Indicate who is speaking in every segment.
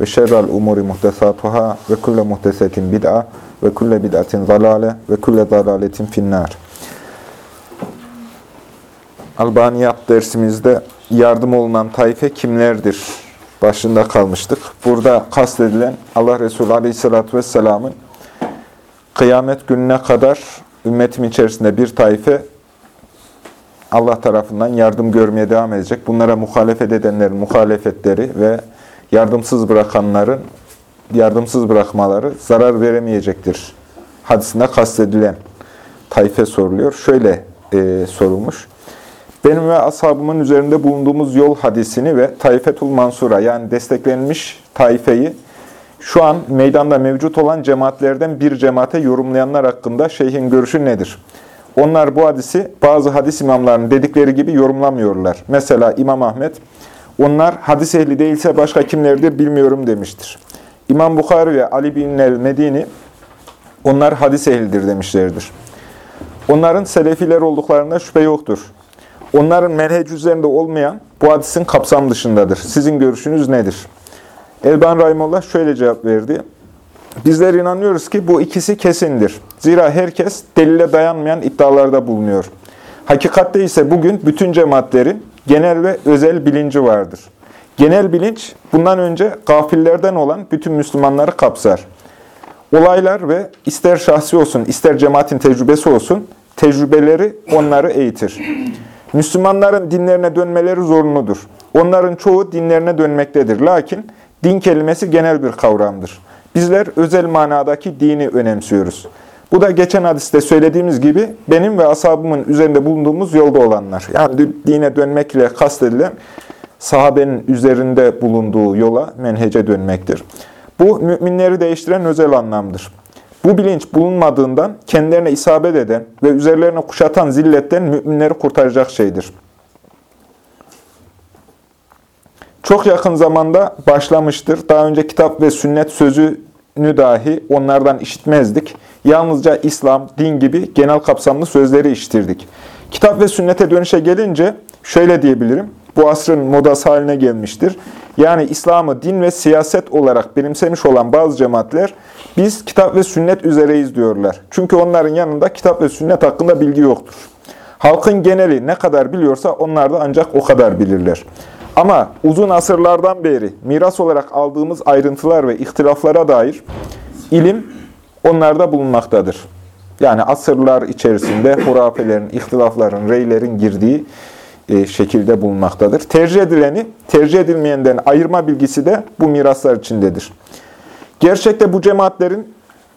Speaker 1: ve şerrel umuri muhtesatuhâ ve kulle muhtesetin bid'a ve kulle bid'atin zalale ve kulle zalaletin finnâr. Albaniyat dersimizde yardım olunan tayfe kimlerdir? Başında kalmıştık. Burada kastedilen Allah Resulü Aleyhisselatü Vesselam'ın kıyamet gününe kadar ümmetim içerisinde bir tayfe Allah tarafından yardım görmeye devam edecek. Bunlara muhalefet edenlerin muhalefetleri ve yardımsız bırakanların yardımsız bırakmaları zarar veremeyecektir. Hadisinde kastedilen tayfe soruluyor. Şöyle e, sorulmuş. Benim ve ashabımın üzerinde bulunduğumuz yol hadisini ve Taifetul Mansura yani desteklenmiş taifeyi şu an meydanda mevcut olan cemaatlerden bir cemaate yorumlayanlar hakkında şeyhin görüşü nedir? Onlar bu hadisi bazı hadis imamlarının dedikleri gibi yorumlamıyorlar. Mesela İmam Ahmet, onlar hadis ehli değilse başka kimlerdir bilmiyorum demiştir. İmam Bukhari ve Ali bin el-Medini, onlar hadis ehlidir demişlerdir. Onların selefiler olduklarında şüphe yoktur. Onların menhec üzerinde olmayan bu hadisin kapsam dışındadır. Sizin görüşünüz nedir? Elban Rahimullah şöyle cevap verdi. Bizler inanıyoruz ki bu ikisi kesindir. Zira herkes delile dayanmayan iddialarda bulunuyor. Hakikatte ise bugün bütün cemaatlerin genel ve özel bilinci vardır. Genel bilinç bundan önce gafillerden olan bütün Müslümanları kapsar. Olaylar ve ister şahsi olsun, ister cemaatin tecrübesi olsun, tecrübeleri onları eğitir. Müslümanların dinlerine dönmeleri zorunludur. Onların çoğu dinlerine dönmektedir. Lakin din kelimesi genel bir kavramdır. Bizler özel manadaki dini önemsiyoruz. Bu da geçen hadiste söylediğimiz gibi benim ve ashabımın üzerinde bulunduğumuz yolda olanlar. Yani dine dönmekle kastedilen sahabenin üzerinde bulunduğu yola, menhece dönmektir. Bu müminleri değiştiren özel anlamdır. Bu bilinç bulunmadığından kendilerine isabet eden ve üzerlerine kuşatan zilletten müminleri kurtaracak şeydir. Çok yakın zamanda başlamıştır. Daha önce kitap ve sünnet sözünü dahi onlardan işitmezdik. Yalnızca İslam, din gibi genel kapsamlı sözleri işitirdik. Kitap ve sünnete dönüşe gelince şöyle diyebilirim. Bu asrın modası haline gelmiştir. Yani İslam'ı din ve siyaset olarak benimsemiş olan bazı cemaatler biz kitap ve sünnet üzereyiz diyorlar. Çünkü onların yanında kitap ve sünnet hakkında bilgi yoktur. Halkın geneli ne kadar biliyorsa onlar da ancak o kadar bilirler. Ama uzun asırlardan beri miras olarak aldığımız ayrıntılar ve ihtilaflara dair ilim onlarda bulunmaktadır. Yani asırlar içerisinde hurafelerin, ihtilafların, reylerin girdiği e, şekilde bulunmaktadır. Tercih edileni, tercih edilmeyenden ayırma bilgisi de bu miraslar içindedir. Gerçekte bu cemaatlerin,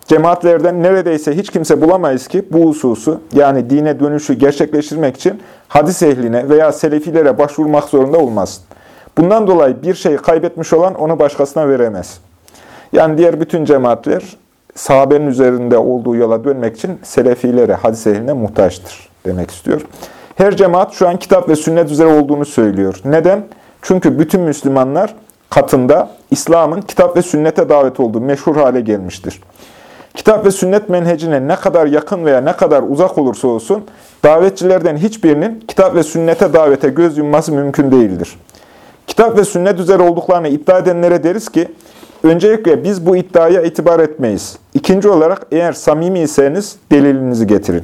Speaker 1: cemaatlerden neredeyse hiç kimse bulamayız ki bu hususu, yani dine dönüşü gerçekleştirmek için hadis ehline veya selefilere başvurmak zorunda olmaz. Bundan dolayı bir şeyi kaybetmiş olan onu başkasına veremez. Yani diğer bütün cemaatler sahabenin üzerinde olduğu yola dönmek için selefilere, hadis ehline muhtaçtır demek istiyor. Her cemaat şu an kitap ve sünnet üzere olduğunu söylüyor. Neden? Çünkü bütün Müslümanlar katında İslam'ın kitap ve sünnete davet olduğu meşhur hale gelmiştir. Kitap ve sünnet menhecine ne kadar yakın veya ne kadar uzak olursa olsun, davetçilerden hiçbirinin kitap ve sünnete davete göz yumması mümkün değildir. Kitap ve sünnet üzere olduklarını iddia edenlere deriz ki, öncelikle biz bu iddiaya itibar etmeyiz. İkinci olarak eğer samimiyseniz delilinizi getirin.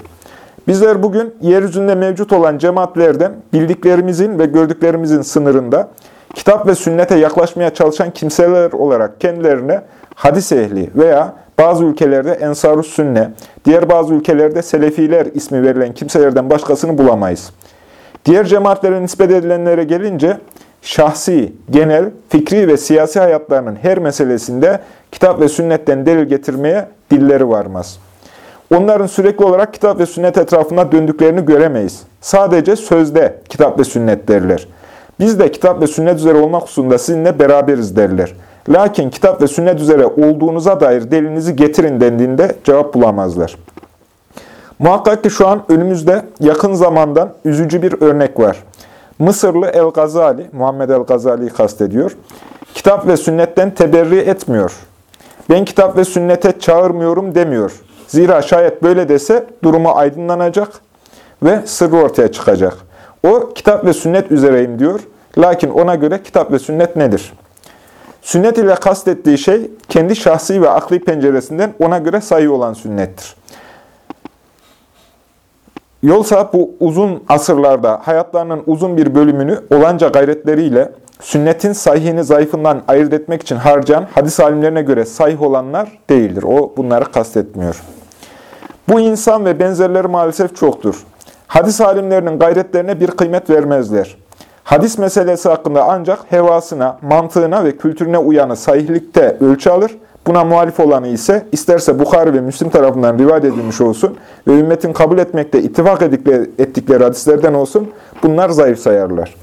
Speaker 1: Bizler bugün yeryüzünde mevcut olan cemaatlerden bildiklerimizin ve gördüklerimizin sınırında kitap ve sünnete yaklaşmaya çalışan kimseler olarak kendilerine hadis ehli veya bazı ülkelerde ensar sünne, diğer bazı ülkelerde selefiler ismi verilen kimselerden başkasını bulamayız. Diğer cemaatlere nispet edilenlere gelince şahsi, genel, fikri ve siyasi hayatlarının her meselesinde kitap ve sünnetten delil getirmeye dilleri varmaz. Onların sürekli olarak kitap ve sünnet etrafında döndüklerini göremeyiz. Sadece sözde kitap ve sünnet derler. Biz de kitap ve sünnet üzere olmak hususunda sizinle beraberiz derler. Lakin kitap ve sünnet üzere olduğunuza dair delinizi getirin dendiğinde cevap bulamazlar. Muhakkak ki şu an önümüzde yakın zamandan üzücü bir örnek var. Mısırlı El-Gazali, Muhammed El-Gazali'yi kastediyor. Kitap ve sünnetten teberri etmiyor. Ben kitap ve sünnete çağırmıyorum demiyor. Zira şayet böyle dese durumu aydınlanacak ve sırrı ortaya çıkacak. O kitap ve sünnet üzereyim diyor. Lakin ona göre kitap ve sünnet nedir? Sünnet ile kastettiği şey kendi şahsi ve akli penceresinden ona göre sayı olan sünnettir. Yolsa bu uzun asırlarda hayatlarının uzun bir bölümünü olanca gayretleriyle sünnetin sahihini zayıfından ayırt etmek için harcayan hadis alimlerine göre sahih olanlar değildir. O bunları kastetmiyor. Bu insan ve benzerleri maalesef çoktur. Hadis alimlerinin gayretlerine bir kıymet vermezler. Hadis meselesi hakkında ancak hevasına, mantığına ve kültürüne uyanı sahihlikte ölçü alır. Buna muhalif olanı ise isterse Bukhari ve Müslim tarafından rivayet edilmiş olsun ve ümmetin kabul etmekte ittifak ettikleri hadislerden olsun bunlar zayıf sayarlar.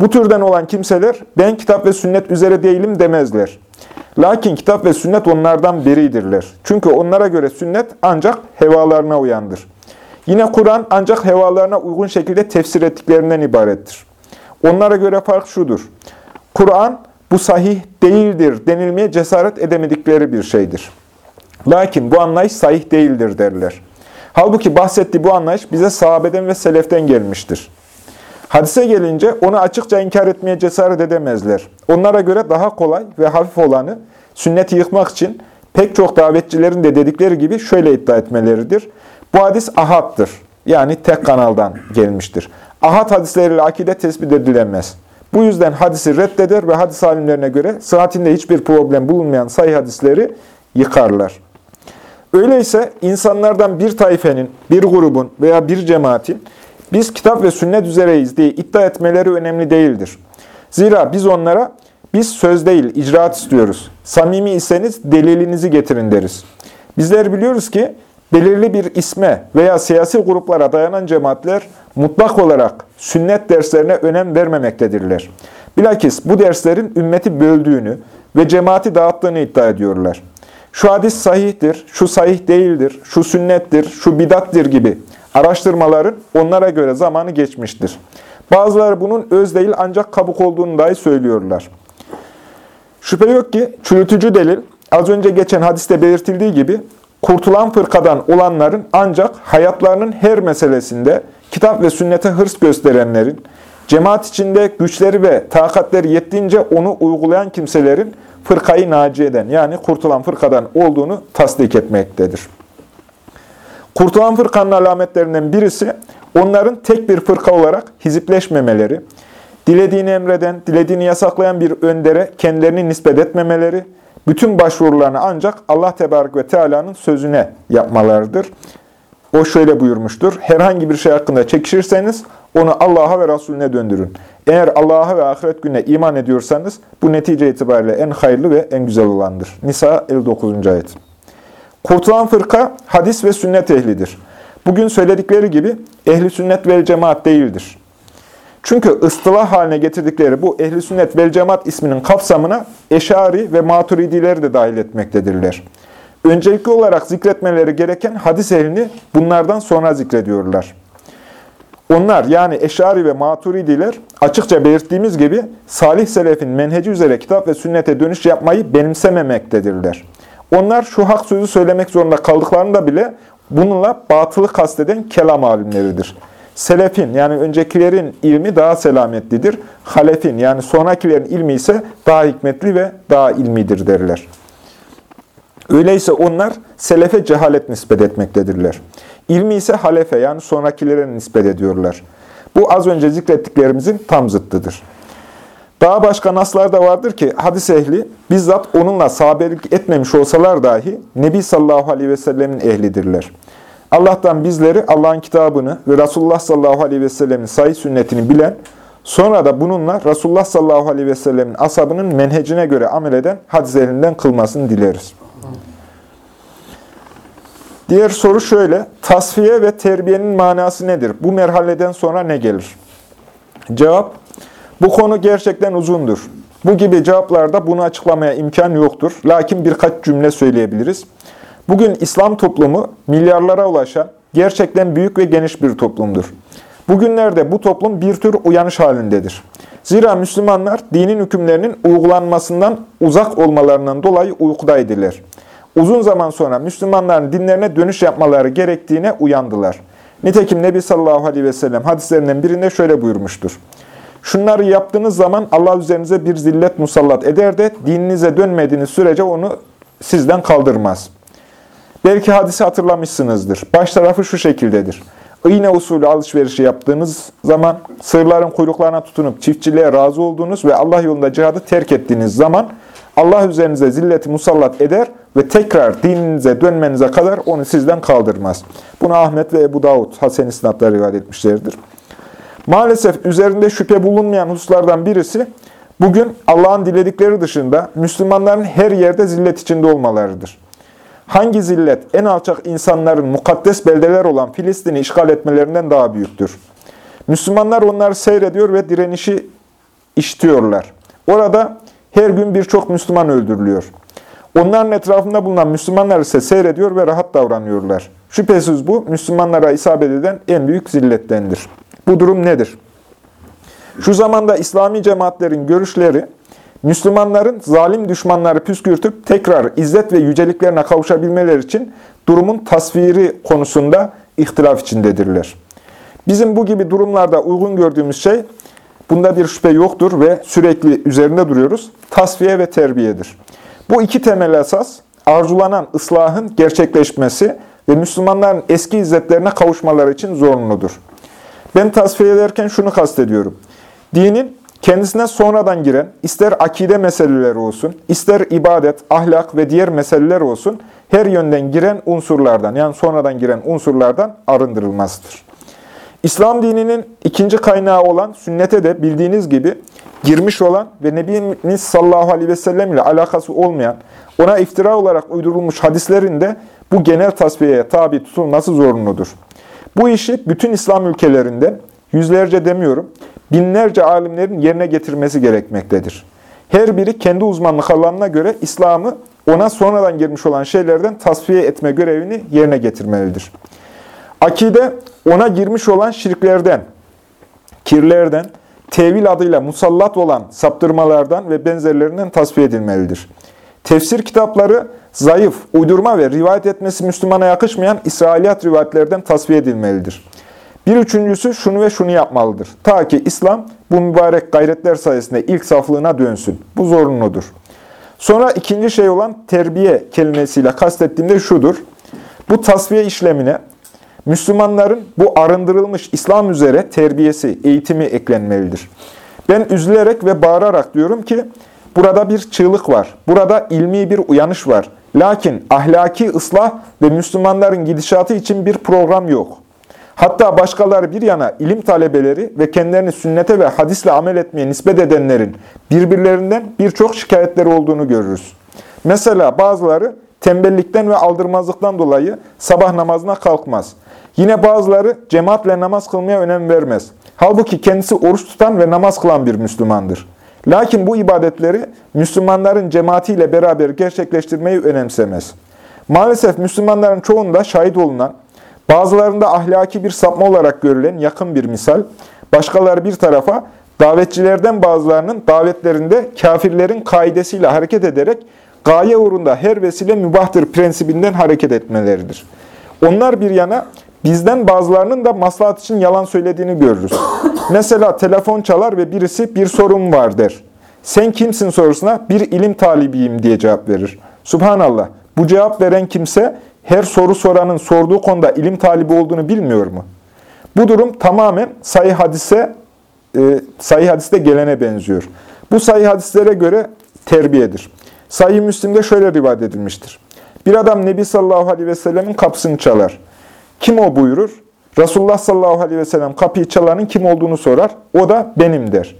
Speaker 1: Bu türden olan kimseler ben kitap ve sünnet üzere değilim demezler. Lakin kitap ve sünnet onlardan biridirler. Çünkü onlara göre sünnet ancak hevalarına uyandır. Yine Kur'an ancak hevalarına uygun şekilde tefsir ettiklerinden ibarettir. Onlara göre fark şudur. Kur'an bu sahih değildir denilmeye cesaret edemedikleri bir şeydir. Lakin bu anlayış sahih değildir derler. Halbuki bahsettiği bu anlayış bize sahabeden ve seleften gelmiştir. Hadise gelince onu açıkça inkar etmeye cesaret edemezler. Onlara göre daha kolay ve hafif olanı sünneti yıkmak için pek çok davetçilerin de dedikleri gibi şöyle iddia etmeleridir. Bu hadis ahattır. Yani tek kanaldan gelmiştir. Ahad hadisleriyle akide tespit edilemez. Bu yüzden hadisi reddeder ve hadis alimlerine göre sıhhatinde hiçbir problem bulunmayan sayı hadisleri yıkarlar. Öyleyse insanlardan bir taifenin, bir grubun veya bir cemaatin biz kitap ve sünnet üzereyiz diye iddia etmeleri önemli değildir. Zira biz onlara biz söz değil icraat istiyoruz. Samimi iseniz delilinizi getirin deriz. Bizler biliyoruz ki belirli bir isme veya siyasi gruplara dayanan cemaatler mutlak olarak sünnet derslerine önem vermemektedirler. Bilakis bu derslerin ümmeti böldüğünü ve cemaati dağıttığını iddia ediyorlar. Şu hadis sahihtir, şu sahih değildir, şu sünnettir, şu bidattir gibi araştırmaların onlara göre zamanı geçmiştir. Bazıları bunun öz değil ancak kabuk olduğunu dahi söylüyorlar. Şüphe yok ki çürütücü delil az önce geçen hadiste belirtildiği gibi kurtulan fırkadan olanların ancak hayatlarının her meselesinde kitap ve sünnete hırs gösterenlerin, cemaat içinde güçleri ve takatleri yettiğince onu uygulayan kimselerin fırkayı naciyeden yani kurtulan fırkadan olduğunu tasdik etmektedir. Kurtulan fırkanın alametlerinden birisi onların tek bir fırka olarak hizipleşmemeleri, dilediğini emreden, dilediğini yasaklayan bir öndere kendilerini nispet etmemeleri, bütün başvurularını ancak Allah Tebarek ve Teala'nın sözüne yapmalarıdır. O şöyle buyurmuştur. Herhangi bir şey hakkında çekişirseniz onu Allah'a ve Resulüne döndürün. Eğer Allah'a ve ahiret gününe iman ediyorsanız bu netice itibariyle en hayırlı ve en güzel olandır. Nisa 59. ayet. Kurtulan fırka hadis ve sünnet ehlidir. Bugün söyledikleri gibi ehli sünnet vel cemaat değildir. Çünkü ıstılah haline getirdikleri bu ehli sünnet vel cemaat isminin kapsamına eşari ve maturidileri de dahil etmektedirler. Öncelikli olarak zikretmeleri gereken hadis ehlini bunlardan sonra zikrediyorlar. Onlar yani Eşari ve Maturidiler açıkça belirttiğimiz gibi salih selefin menheci üzere kitap ve sünnete dönüş yapmayı benimsememektedirler. Onlar şu hak sözü söylemek zorunda kaldıklarında bile bununla batılı kasteden kelam alimleridir. Selefin yani öncekilerin ilmi daha selametlidir. Halefin yani sonrakilerin ilmi ise daha hikmetli ve daha ilmidir derler. Öyleyse onlar selefe cehalet nispet etmektedirler. İlmi ise halefe yani sonrakilere nispet ediyorlar. Bu az önce zikrettiklerimizin tam zıttıdır. Daha başka naslar da vardır ki hadis ehli bizzat onunla sahabelik etmemiş olsalar dahi Nebi sallallahu aleyhi ve sellemin ehlidirler. Allah'tan bizleri Allah'ın kitabını ve Resulullah sallallahu aleyhi ve sellemin sahih sünnetini bilen, sonra da bununla Resulullah sallallahu aleyhi ve sellemin asabının menhecine göre amel eden hadis ehlinden kılmasını dileriz. Diğer soru şöyle, tasfiye ve terbiyenin manası nedir? Bu merhaleden sonra ne gelir? Cevap, bu konu gerçekten uzundur. Bu gibi cevaplarda bunu açıklamaya imkan yoktur. Lakin birkaç cümle söyleyebiliriz. Bugün İslam toplumu milyarlara ulaşan gerçekten büyük ve geniş bir toplumdur. Bugünlerde bu toplum bir tür uyanış halindedir. Zira Müslümanlar dinin hükümlerinin uygulanmasından uzak olmalarından dolayı uykudaydılar. Uzun zaman sonra Müslümanların dinlerine dönüş yapmaları gerektiğine uyandılar. Nitekim Nebi sallallahu aleyhi ve sellem hadislerinden birinde şöyle buyurmuştur. Şunları yaptığınız zaman Allah üzerinize bir zillet musallat eder de dininize dönmediğiniz sürece onu sizden kaldırmaz. Belki hadisi hatırlamışsınızdır. Baş tarafı şu şekildedir. İğne usulü alışverişi yaptığınız zaman, sığırların kuyruklarına tutunup çiftçiliğe razı olduğunuz ve Allah yolunda cihadı terk ettiğiniz zaman Allah üzerinize zilleti musallat eder ve tekrar dininize dönmenize kadar onu sizden kaldırmaz. Bunu Ahmet ve Ebu Davud Hasen İsnat'ta rivayet etmişlerdir. Maalesef üzerinde şüphe bulunmayan hususlardan birisi, bugün Allah'ın diledikleri dışında Müslümanların her yerde zillet içinde olmalarıdır. Hangi zillet en alçak insanların mukaddes beldeler olan Filistin'i işgal etmelerinden daha büyüktür? Müslümanlar onları seyrediyor ve direnişi işitiyorlar. Orada her gün birçok Müslüman öldürülüyor. Onların etrafında bulunan Müslümanlar ise seyrediyor ve rahat davranıyorlar. Şüphesiz bu Müslümanlara isabet eden en büyük zillettendir. Bu durum nedir? Şu zamanda İslami cemaatlerin görüşleri, Müslümanların zalim düşmanları püskürtüp tekrar izzet ve yüceliklerine kavuşabilmeleri için durumun tasviri konusunda ihtilaf içindedirler. Bizim bu gibi durumlarda uygun gördüğümüz şey, bunda bir şüphe yoktur ve sürekli üzerinde duruyoruz, tasfiye ve terbiyedir. Bu iki temel esas, arzulanan ıslahın gerçekleşmesi ve Müslümanların eski izzetlerine kavuşmaları için zorunludur. Ben tasfiye ederken şunu kastediyorum. Dinin kendisine sonradan giren, ister akide meseleleri olsun, ister ibadet, ahlak ve diğer meseleler olsun, her yönden giren unsurlardan, yani sonradan giren unsurlardan arındırılmasıdır. İslam dininin ikinci kaynağı olan sünnete de bildiğiniz gibi girmiş olan ve Nebimiz sallallahu aleyhi ve sellem ile alakası olmayan, ona iftira olarak uydurulmuş hadislerin de bu genel tasfiyeye tabi tutulması zorunludur. Bu işi bütün İslam ülkelerinde yüzlerce demiyorum, binlerce alimlerin yerine getirmesi gerekmektedir. Her biri kendi uzmanlık alanına göre İslam'ı ona sonradan girmiş olan şeylerden tasfiye etme görevini yerine getirmelidir. Akide ona girmiş olan şirklerden, kirlerden, tevil adıyla musallat olan saptırmalardan ve benzerlerinden tasfiye edilmelidir. Tefsir kitapları zayıf, uydurma ve rivayet etmesi Müslümana yakışmayan İsrailiyat rivayetlerden tasfiye edilmelidir. Bir üçüncüsü şunu ve şunu yapmalıdır. Ta ki İslam bu mübarek gayretler sayesinde ilk saflığına dönsün. Bu zorunludur. Sonra ikinci şey olan terbiye kelimesiyle kastettiğimde şudur. Bu tasfiye işlemine Müslümanların bu arındırılmış İslam üzere terbiyesi, eğitimi eklenmelidir. Ben üzülerek ve bağırarak diyorum ki, burada bir çığlık var, burada ilmi bir uyanış var. Lakin ahlaki ıslah ve Müslümanların gidişatı için bir program yok. Hatta başkaları bir yana ilim talebeleri ve kendilerini sünnete ve hadisle amel etmeye nispet edenlerin birbirlerinden birçok şikayetleri olduğunu görürüz. Mesela bazıları tembellikten ve aldırmazlıktan dolayı sabah namazına kalkmaz. Yine bazıları cemaatle namaz kılmaya önem vermez. Halbuki kendisi oruç tutan ve namaz kılan bir Müslümandır. Lakin bu ibadetleri Müslümanların cemaatiyle beraber gerçekleştirmeyi önemsemez. Maalesef Müslümanların çoğunda şahit olunan, bazılarında ahlaki bir sapma olarak görülen yakın bir misal, başkaları bir tarafa davetçilerden bazılarının davetlerinde kafirlerin kaidesiyle hareket ederek gaye uğrunda her vesile mübahtır prensibinden hareket etmeleridir. Onlar bir yana bizden bazılarının da maslahat için yalan söylediğini görürüz. Mesela telefon çalar ve birisi bir sorun var der. Sen kimsin sorusuna bir ilim talibiyim diye cevap verir. Subhanallah bu cevap veren kimse her soru soranın sorduğu konuda ilim talibi olduğunu bilmiyor mu? Bu durum tamamen sayı hadise e, sayı hadiste gelene benziyor. Bu sayı hadislere göre terbiyedir. Sayı Müslim'de şöyle rivayet edilmiştir. Bir adam Nebi sallallahu aleyhi ve sellemin kapısını çalar. Kim o buyurur? Resulullah sallallahu aleyhi ve sellem kapıyı çalanın kim olduğunu sorar. O da benim der.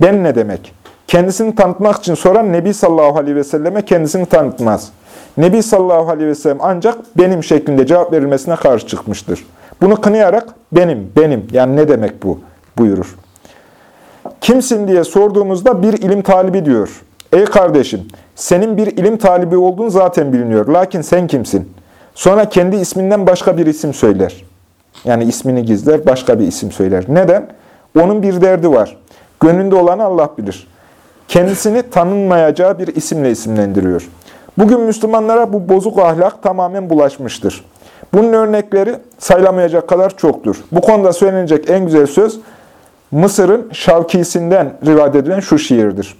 Speaker 1: Ben ne demek? Kendisini tanıtmak için soran Nebi sallallahu aleyhi ve selleme kendisini tanıtmaz. Nebi sallallahu aleyhi ve sellem ancak benim şeklinde cevap verilmesine karşı çıkmıştır. Bunu kınayarak benim, benim yani ne demek bu buyurur. Kimsin diye sorduğumuzda bir ilim talibi diyor. Ey kardeşim, senin bir ilim talibi olduğun zaten biliniyor. Lakin sen kimsin? Sonra kendi isminden başka bir isim söyler. Yani ismini gizler, başka bir isim söyler. Neden? Onun bir derdi var. Gönlünde olanı Allah bilir. Kendisini tanınmayacağı bir isimle isimlendiriyor. Bugün Müslümanlara bu bozuk ahlak tamamen bulaşmıştır. Bunun örnekleri sayılamayacak kadar çoktur. Bu konuda söylenecek en güzel söz Mısır'ın Şavkisi'nden rivayet edilen şu şiirdir.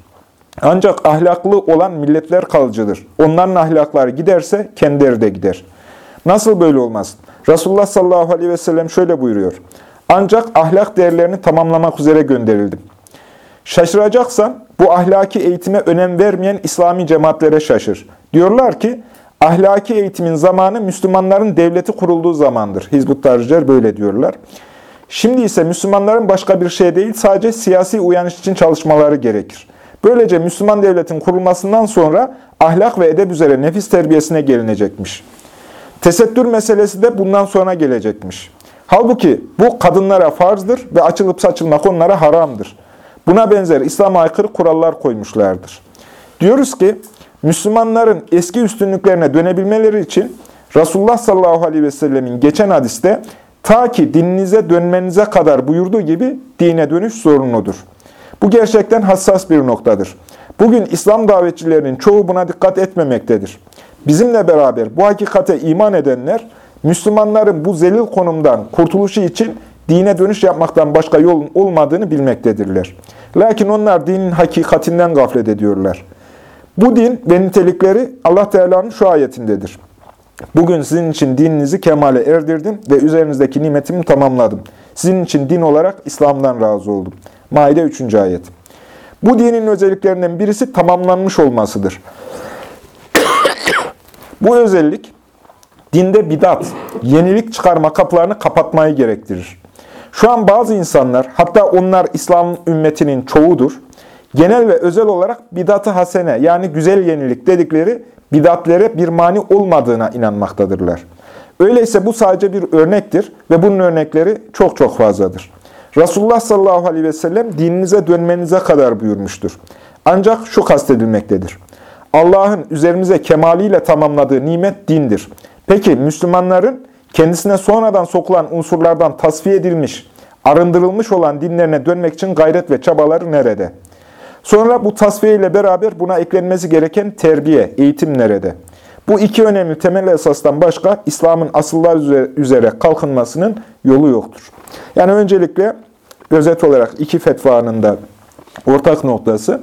Speaker 1: Ancak ahlaklı olan milletler kalıcıdır. Onların ahlakları giderse kendileri de gider. Nasıl böyle olmaz? Resulullah sallallahu aleyhi ve sellem şöyle buyuruyor. Ancak ahlak değerlerini tamamlamak üzere gönderildim. Şaşıracaksan bu ahlaki eğitime önem vermeyen İslami cemaatlere şaşır. Diyorlar ki ahlaki eğitimin zamanı Müslümanların devleti kurulduğu zamandır. Hizbut Tarihçiler böyle diyorlar. Şimdi ise Müslümanların başka bir şey değil sadece siyasi uyanış için çalışmaları gerekir. Böylece Müslüman devletin kurulmasından sonra ahlak ve edep üzere nefis terbiyesine gelinecekmiş. Tesettür meselesi de bundan sonra gelecekmiş. Halbuki bu kadınlara farzdır ve açılıp saçılmak onlara haramdır. Buna benzer İslam'a aykırı kurallar koymuşlardır. Diyoruz ki Müslümanların eski üstünlüklerine dönebilmeleri için Resulullah sallallahu aleyhi ve sellemin geçen hadiste ta ki dininize dönmenize kadar buyurduğu gibi dine dönüş zorunludur. Bu gerçekten hassas bir noktadır. Bugün İslam davetçilerinin çoğu buna dikkat etmemektedir. Bizimle beraber bu hakikate iman edenler, Müslümanların bu zelil konumdan kurtuluşu için dine dönüş yapmaktan başka yolun olmadığını bilmektedirler. Lakin onlar dinin hakikatinden gaflet ediyorlar. Bu din ve nitelikleri Allah Teala'nın şu ayetindedir. Bugün sizin için dininizi kemale erdirdim ve üzerinizdeki nimetimi tamamladım. Sizin için din olarak İslam'dan razı oldum. Maide 3. ayet. Bu dinin özelliklerinden birisi tamamlanmış olmasıdır. Bu özellik dinde bidat, yenilik çıkarma kapılarını kapatmayı gerektirir. Şu an bazı insanlar, hatta onlar İslam ümmetinin çoğudur, genel ve özel olarak bidat-ı hasene yani güzel yenilik dedikleri bidatlere bir mani olmadığına inanmaktadırlar. Öyleyse bu sadece bir örnektir ve bunun örnekleri çok çok fazladır. Resulullah sallallahu aleyhi ve sellem dininize dönmenize kadar buyurmuştur. Ancak şu kastedilmektedir. Allah'ın üzerimize kemaliyle tamamladığı nimet dindir. Peki Müslümanların kendisine sonradan sokulan unsurlardan tasfiye edilmiş, arındırılmış olan dinlerine dönmek için gayret ve çabaları nerede? Sonra bu tasfiye ile beraber buna eklenmesi gereken terbiye, eğitim nerede? Bu iki önemli temel esasdan başka İslam'ın asıllar üzere kalkınmasının yolu yoktur. Yani öncelikle özet olarak iki fetvanın da ortak noktası,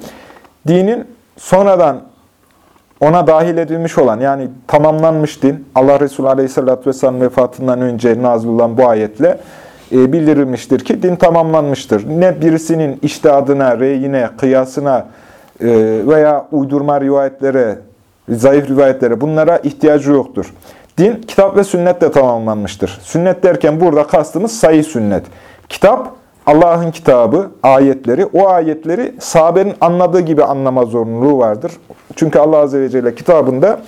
Speaker 1: dinin sonradan ona dahil edilmiş olan yani tamamlanmış din Allah Resulü Aleyhisselatü Vesselam vefatından önce nazil bu ayetle e, bildirilmiştir ki din tamamlanmıştır. Ne birisinin iştihadına, reyine, kıyasına e, veya uydurma rivayetlere, zayıf rivayetlere bunlara ihtiyacı yoktur. Din kitap ve sünnetle tamamlanmıştır. Sünnet derken burada kastımız sayı sünnet. Kitap Allah'ın kitabı, ayetleri, o ayetleri sahabenin anladığı gibi anlama zorunluluğu vardır. Çünkü Allah Azze ve Celle kitabında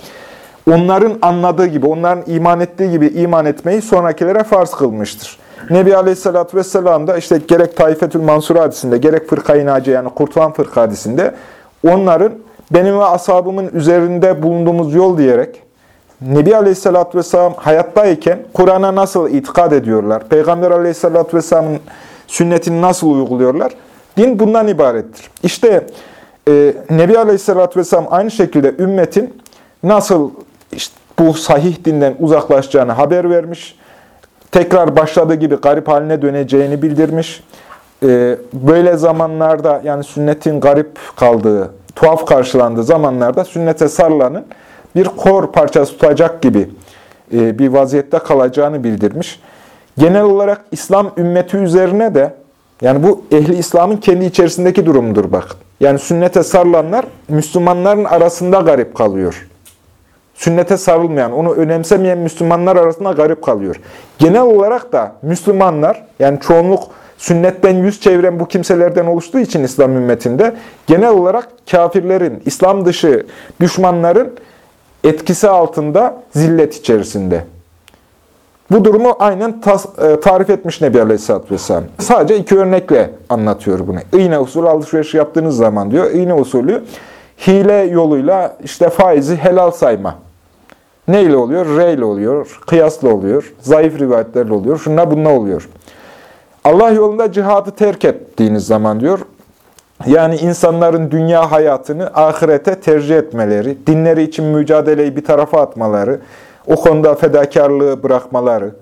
Speaker 1: onların anladığı gibi, onların iman ettiği gibi iman etmeyi sonrakilere farz kılmıştır. Nebi Aleyhisselatü Vesselam da işte gerek Taifetül Mansur hadisinde, gerek Fırkayı Naciye yani Kurtulan Fırka hadisinde onların benim ve ashabımın üzerinde bulunduğumuz yol diyerek Nebi Aleyhisselatü Vesselam hayattayken Kur'an'a nasıl itikad ediyorlar? Peygamber Aleyhisselatü Vesselam'ın sünnetini nasıl uyguluyorlar? Din bundan ibarettir. İşte e, Nebi Aleyhisselatü Vesselam aynı şekilde ümmetin nasıl işte bu sahih dinden uzaklaşacağını haber vermiş, tekrar başladığı gibi garip haline döneceğini bildirmiş. E, böyle zamanlarda yani sünnetin garip kaldığı, tuhaf karşılandığı zamanlarda sünnete sarılanın bir kor parçası tutacak gibi e, bir vaziyette kalacağını bildirmiş. Genel olarak İslam ümmeti üzerine de, yani bu ehli İslam'ın kendi içerisindeki durumudur bak. Yani sünnete sarılanlar Müslümanların arasında garip kalıyor. Sünnete sarılmayan, onu önemsemeyen Müslümanlar arasında garip kalıyor. Genel olarak da Müslümanlar, yani çoğunluk sünnetten yüz çeviren bu kimselerden oluştuğu için İslam ümmetinde, genel olarak kafirlerin, İslam dışı düşmanların etkisi altında zillet içerisinde. Bu durumu aynen e, tarif etmiş Nebi Aleyhisselatü Vesselam. Sadece iki örnekle anlatıyor bunu. İğne usulü alışveriş yaptığınız zaman diyor, iğne usulü hile yoluyla işte faizi helal sayma. Ne ile oluyor? Re ile oluyor, kıyasla oluyor, zayıf rivayetlerle oluyor, şunlar bununla oluyor. Allah yolunda cihadı terk ettiğiniz zaman diyor, yani insanların dünya hayatını ahirete tercih etmeleri, dinleri için mücadeleyi bir tarafa atmaları, o konuda fedakarlığı bırakmaları.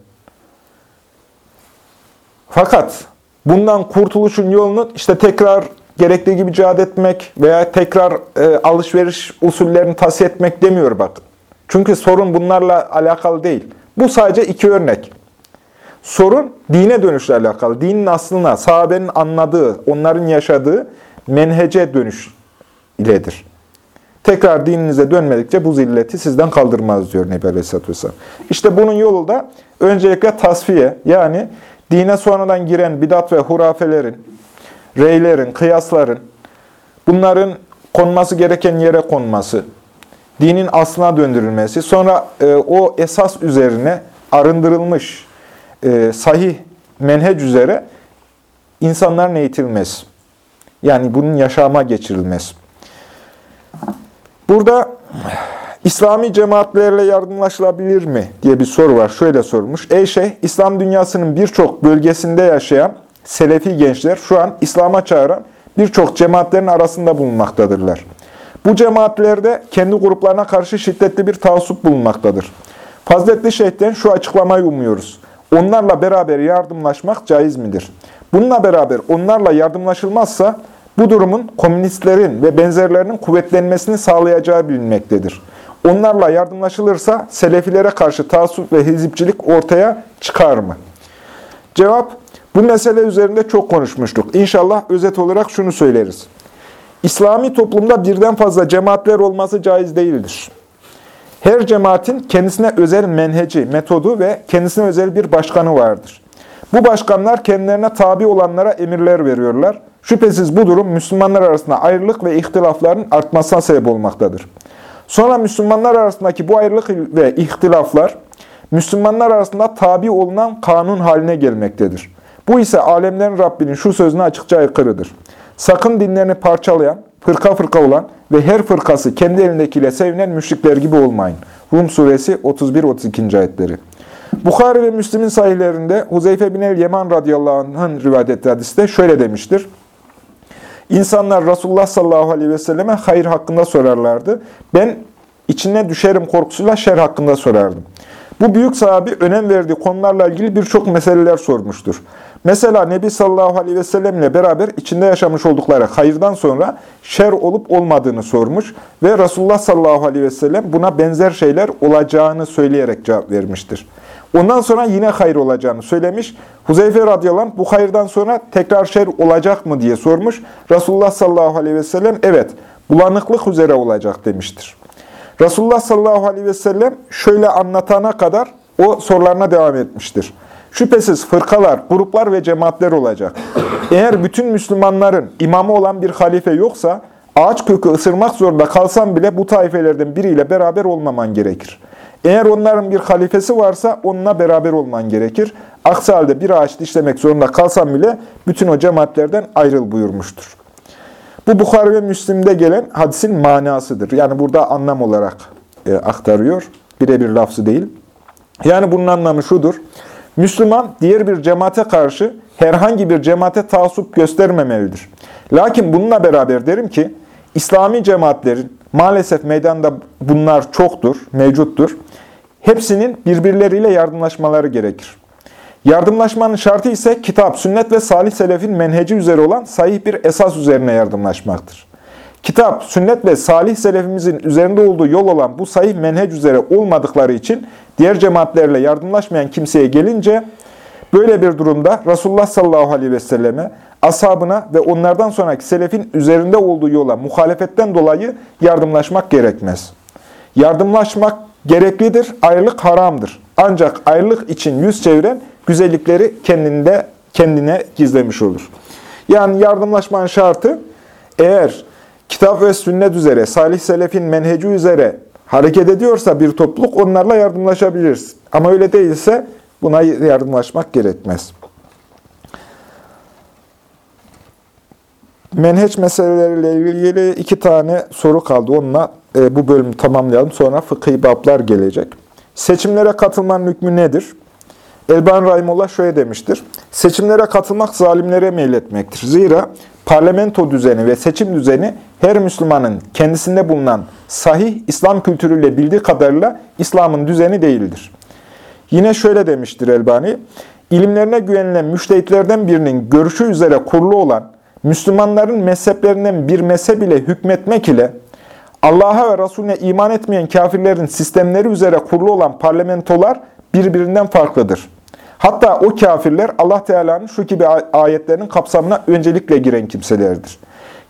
Speaker 1: Fakat bundan kurtuluşun yolunu işte tekrar gerektiği gibi cihad etmek veya tekrar e, alışveriş usullerini tasih etmek demiyor bakın. Çünkü sorun bunlarla alakalı değil. Bu sadece iki örnek. Sorun dine dönüşle alakalı. Dinin aslına, sahabenin anladığı, onların yaşadığı menhece dönüş iledir. Tekrar dininize dönmedikçe bu zilleti sizden kaldırmaz diyor Nebi Aleyhisselatü Vesselam. İşte bunun yolu da öncelikle tasfiye yani dine sonradan giren bidat ve hurafelerin, reylerin, kıyasların, bunların konması gereken yere konması, dinin aslına döndürülmesi, sonra e, o esas üzerine arındırılmış e, sahih menhec üzere insanların eğitilmesi. Yani bunun yaşama geçirilmesi. Burada İslami cemaatlerle yardımlaşılabilir mi diye bir soru var. Şöyle sormuş. Ey şeyh, İslam dünyasının birçok bölgesinde yaşayan Selefi gençler şu an İslam'a çağıran birçok cemaatlerin arasında bulunmaktadırlar. Bu cemaatlerde kendi gruplarına karşı şiddetli bir taassup bulunmaktadır. Faziletli Şeyh'ten şu açıklamayı umuyoruz. Onlarla beraber yardımlaşmak caiz midir? Bununla beraber onlarla yardımlaşılmazsa bu durumun komünistlerin ve benzerlerinin kuvvetlenmesini sağlayacağı bilinmektedir. Onlarla yardımlaşılırsa selefilere karşı taassup ve hizipçilik ortaya çıkar mı? Cevap, bu mesele üzerinde çok konuşmuştuk. İnşallah özet olarak şunu söyleriz. İslami toplumda birden fazla cemaatler olması caiz değildir. Her cemaatin kendisine özel menheci, metodu ve kendisine özel bir başkanı vardır. Bu başkanlar kendilerine tabi olanlara emirler veriyorlar. Şüphesiz bu durum Müslümanlar arasında ayrılık ve ihtilafların artmasına sebep olmaktadır. Sonra Müslümanlar arasındaki bu ayrılık ve ihtilaflar, Müslümanlar arasında tabi olunan kanun haline gelmektedir. Bu ise alemlerin Rabbinin şu sözüne açıkça aykırıdır. Sakın dinlerini parçalayan, fırka fırka olan ve her fırkası kendi elindekiyle sevinen müşrikler gibi olmayın. Rum suresi 31-32. ayetleri. Bukhari ve Müslim'in sahihlerinde Huzeyfe bin el-Yeman radıyallahu anh'ın rivayet ettiği hadiste şöyle demiştir. İnsanlar Resulullah sallallahu aleyhi ve selleme hayır hakkında sorarlardı. Ben içine düşerim korkusuyla şer hakkında sorardım. Bu büyük sahabi önem verdiği konularla ilgili birçok meseleler sormuştur. Mesela Nebi sallallahu aleyhi ve sellem ile beraber içinde yaşamış oldukları hayırdan sonra şer olup olmadığını sormuş ve Resulullah sallallahu aleyhi ve sellem buna benzer şeyler olacağını söyleyerek cevap vermiştir. Ondan sonra yine hayır olacağını söylemiş. Huzeyfe radıyallahu anh, bu hayırdan sonra tekrar şer olacak mı diye sormuş. Resulullah sallallahu aleyhi ve sellem evet bulanıklık üzere olacak demiştir. Resulullah sallallahu aleyhi ve sellem şöyle anlatana kadar o sorularına devam etmiştir. Şüphesiz fırkalar, gruplar ve cemaatler olacak. Eğer bütün Müslümanların imamı olan bir halife yoksa, ağaç kökü ısırmak zorunda kalsan bile bu taifelerden biriyle beraber olmaman gerekir. Eğer onların bir halifesi varsa onunla beraber olman gerekir. Aksi halde bir ağaç dişlemek zorunda kalsan bile bütün o cemaatlerden ayrıl buyurmuştur. Bu Bukhari ve Müslim'de gelen hadisin manasıdır. Yani burada anlam olarak e, aktarıyor. Birebir lafzı değil. Yani bunun anlamı şudur. Müslüman diğer bir cemaate karşı herhangi bir cemaate taassup göstermemelidir. Lakin bununla beraber derim ki, İslami cemaatlerin maalesef meydanda bunlar çoktur, mevcuttur. Hepsinin birbirleriyle yardımlaşmaları gerekir. Yardımlaşmanın şartı ise kitap, sünnet ve salih selefin menheci üzere olan sahih bir esas üzerine yardımlaşmaktır. Kitap, sünnet ve salih selefimizin üzerinde olduğu yol olan bu sahih menhec üzere olmadıkları için diğer cemaatlerle yardımlaşmayan kimseye gelince böyle bir durumda Resulullah sallallahu aleyhi ve selleme, ashabına ve onlardan sonraki selefin üzerinde olduğu yola muhalefetten dolayı yardımlaşmak gerekmez. Yardımlaşmak gereklidir, ayrılık haramdır. Ancak ayrılık için yüz çeviren güzellikleri kendinde kendine gizlemiş olur. Yani yardımlaşmanın şartı eğer kitap ve sünnet üzere, salih selefin menheci üzere hareket ediyorsa bir topluluk onlarla yardımlaşabiliriz. Ama öyle değilse Buna yardımlaşmak gerekmez. Menheç meseleleriyle ilgili iki tane soru kaldı. Onunla e, bu bölümü tamamlayalım. Sonra fıkhi bablar gelecek. Seçimlere katılmanın hükmü nedir? Elban Rahimullah şöyle demiştir. Seçimlere katılmak zalimlere meyletmektir. Zira parlamento düzeni ve seçim düzeni her Müslümanın kendisinde bulunan sahih İslam kültürüyle bildiği kadarıyla İslam'ın düzeni değildir. Yine şöyle demiştir Elbani, ilimlerine güvenilen müştehitlerden birinin görüşü üzere kurulu olan Müslümanların mezheplerinden bir mezhep ile hükmetmek ile Allah'a ve Resulüne iman etmeyen kafirlerin sistemleri üzere kurulu olan parlamentolar birbirinden farklıdır. Hatta o kafirler Allah Teala'nın şu gibi ayetlerinin kapsamına öncelikle giren kimselerdir.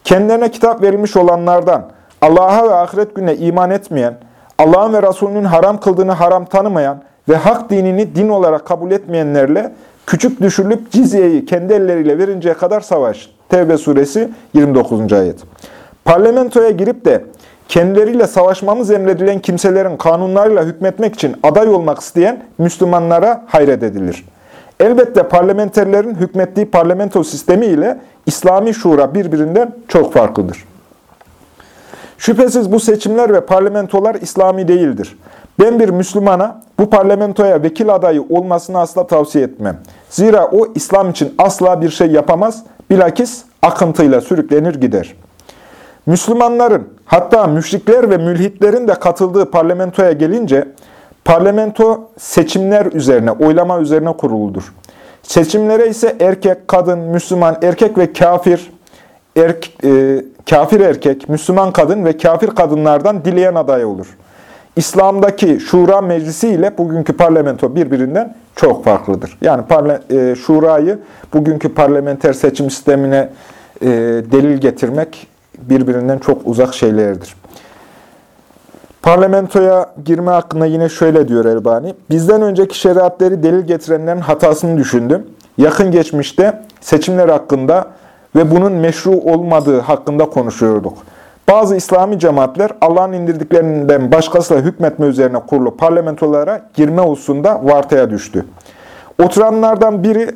Speaker 1: Kendilerine kitap verilmiş olanlardan Allah'a ve ahiret gününe iman etmeyen, Allah'ın ve Resulünün haram kıldığını haram tanımayan ve hak dinini din olarak kabul etmeyenlerle küçük düşürülüp cizyeyi kendi elleriyle verinceye kadar savaş. Tevbe suresi 29. ayet. Parlamentoya girip de kendileriyle savaşmamız emredilen kimselerin kanunlarıyla hükmetmek için aday olmak isteyen Müslümanlara hayret edilir. Elbette parlamenterlerin hükmettiği parlamento sistemi ile İslami şura birbirinden çok farklıdır. Şüphesiz bu seçimler ve parlamentolar İslami değildir. Ben bir Müslümana bu parlamentoya vekil adayı olmasını asla tavsiye etmem. Zira o İslam için asla bir şey yapamaz, bilakis akıntıyla sürüklenir gider. Müslümanların hatta müşrikler ve mülhitlerin de katıldığı parlamentoya gelince parlamento seçimler üzerine, oylama üzerine kuruludur. Seçimlere ise erkek, kadın, Müslüman, erkek ve kafir, erk, e, kafir erkek, Müslüman kadın ve kafir kadınlardan dileyen aday olur. İslam'daki şura meclisi ile bugünkü parlamento birbirinden çok farklıdır. Yani e, şurayı bugünkü parlamenter seçim sistemine e, delil getirmek birbirinden çok uzak şeylerdir. Parlamentoya girme hakkında yine şöyle diyor Elbani. Bizden önceki şeriatleri delil getirenlerin hatasını düşündüm. Yakın geçmişte seçimler hakkında ve bunun meşru olmadığı hakkında konuşuyorduk. Bazı İslami cemaatler Allah'ın indirdiklerinden başkasıyla hükmetme üzerine kurulu parlamentolara girme hususunda vartaya düştü. Oturanlardan biri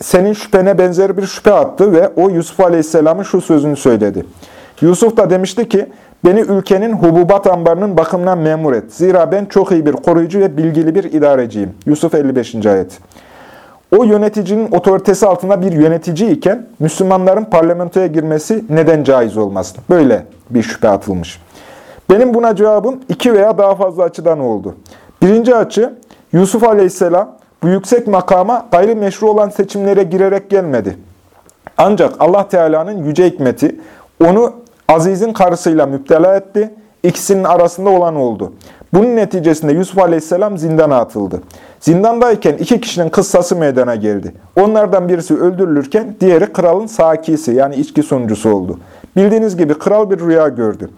Speaker 1: senin şüphene benzer bir şüphe attı ve o Yusuf Aleyhisselam'ın şu sözünü söyledi. Yusuf da demişti ki, beni ülkenin hububat ambarının bakımından memur et. Zira ben çok iyi bir koruyucu ve bilgili bir idareciyim. Yusuf 55. ayet. O yöneticinin otoritesi altında bir yönetici iken Müslümanların parlamentoya girmesi neden caiz olmasın? Böyle bir şüphe atılmış. Benim buna cevabım iki veya daha fazla açıdan oldu. Birinci açı, Yusuf Aleyhisselam bu yüksek makama gayrimeşru olan seçimlere girerek gelmedi. Ancak Allah Teala'nın yüce hikmeti onu Aziz'in karısıyla müptela etti. İkisinin arasında olan oldu. Bunun neticesinde Yusuf Aleyhisselam zindana atıldı. Zindandayken iki kişinin kıssası meydana geldi. Onlardan birisi öldürülürken diğeri kralın sakisi yani içki sunucusu oldu. Bildiğiniz gibi kral bir rüya gördü.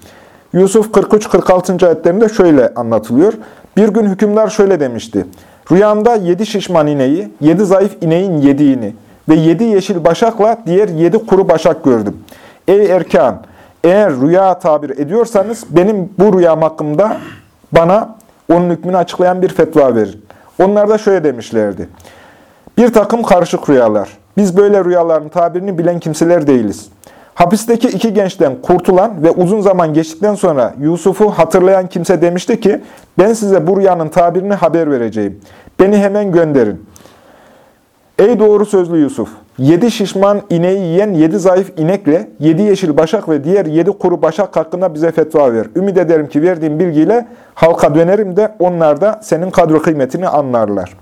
Speaker 1: Yusuf 43-46. ayetlerinde şöyle anlatılıyor. Bir gün hükümdar şöyle demişti. Rüyamda yedi şişman ineği, yedi zayıf ineğin yediğini ve yedi yeşil başakla diğer yedi kuru başak gördüm. Ey erkan! Eğer rüya tabir ediyorsanız benim bu rüyam hakkında bana onun hükmünü açıklayan bir fetva verin. Onlar da şöyle demişlerdi. Bir takım karışık rüyalar. Biz böyle rüyaların tabirini bilen kimseler değiliz. Hapisteki iki gençten kurtulan ve uzun zaman geçtikten sonra Yusuf'u hatırlayan kimse demişti ki, ben size bu rüyanın tabirini haber vereceğim. Beni hemen gönderin. Ey doğru sözlü Yusuf! Yedi şişman ineği yiyen yedi zayıf inekle, yedi yeşil başak ve diğer yedi kuru başak hakkında bize fetva ver. Ümit ederim ki verdiğim bilgiyle halka dönerim de onlar da senin kadro kıymetini anlarlar.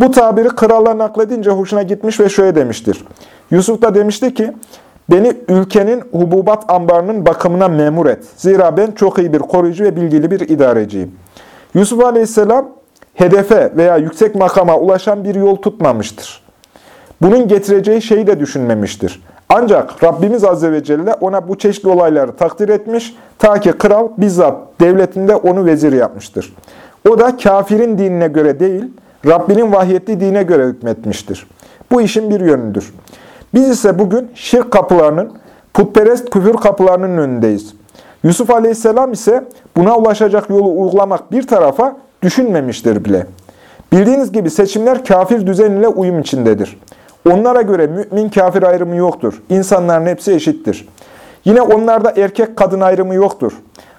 Speaker 1: Bu tabiri krallar nakledince hoşuna gitmiş ve şöyle demiştir. Yusuf da demişti ki, beni ülkenin hububat ambarının bakımına memur et. Zira ben çok iyi bir koruyucu ve bilgili bir idareciyim. Yusuf Aleyhisselam hedefe veya yüksek makama ulaşan bir yol tutmamıştır. Bunun getireceği şeyi de düşünmemiştir. Ancak Rabbimiz Azze ve Celle ona bu çeşitli olayları takdir etmiş, ta ki kral bizzat devletinde onu vezir yapmıştır. O da kafirin dinine göre değil, Rabbinin vahyettiği dine göre hükmetmiştir. Bu işin bir yönüdür. Biz ise bugün şirk kapılarının, putperest küfür kapılarının önündeyiz. Yusuf Aleyhisselam ise buna ulaşacak yolu uygulamak bir tarafa düşünmemiştir bile. Bildiğiniz gibi seçimler kafir düzen ile uyum içindedir. Onlara göre mümin kafir ayrımı yoktur. İnsanların hepsi eşittir. Yine onlarda erkek kadın ayrımı yoktur.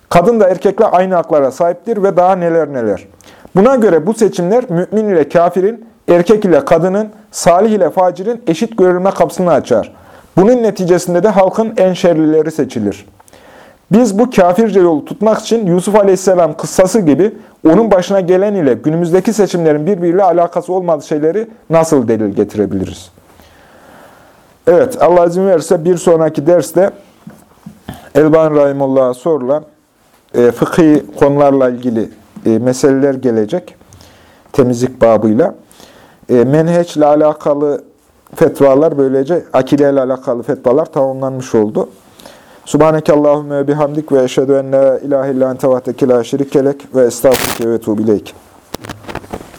Speaker 1: Kadın da erkekle aynı haklara sahiptir ve daha neler neler. Buna göre bu seçimler mümin ile kafirin, erkek ile kadının, salih ile facirin eşit görülme kapısını açar. Bunun neticesinde de halkın en şerlileri seçilir. Biz bu kafirce yolu tutmak için Yusuf Aleyhisselam kıssası gibi onun başına gelen ile günümüzdeki seçimlerin birbiriyle alakası olmadığı şeyleri nasıl delil getirebiliriz? Evet, Allah izin verirse bir sonraki derste Elban Rahimullah'a sorulan e, fıkhi konularla ilgili e, meseleler gelecek. Temizlik babıyla. E, menheçle alakalı fetvalar böylece akideyle alakalı fetvalar tamamlanmış oldu. Subhaneke Allahümme bihamdik ve eşhedü en la ilahe illa ente ve estağfurke ve tuğbileyk.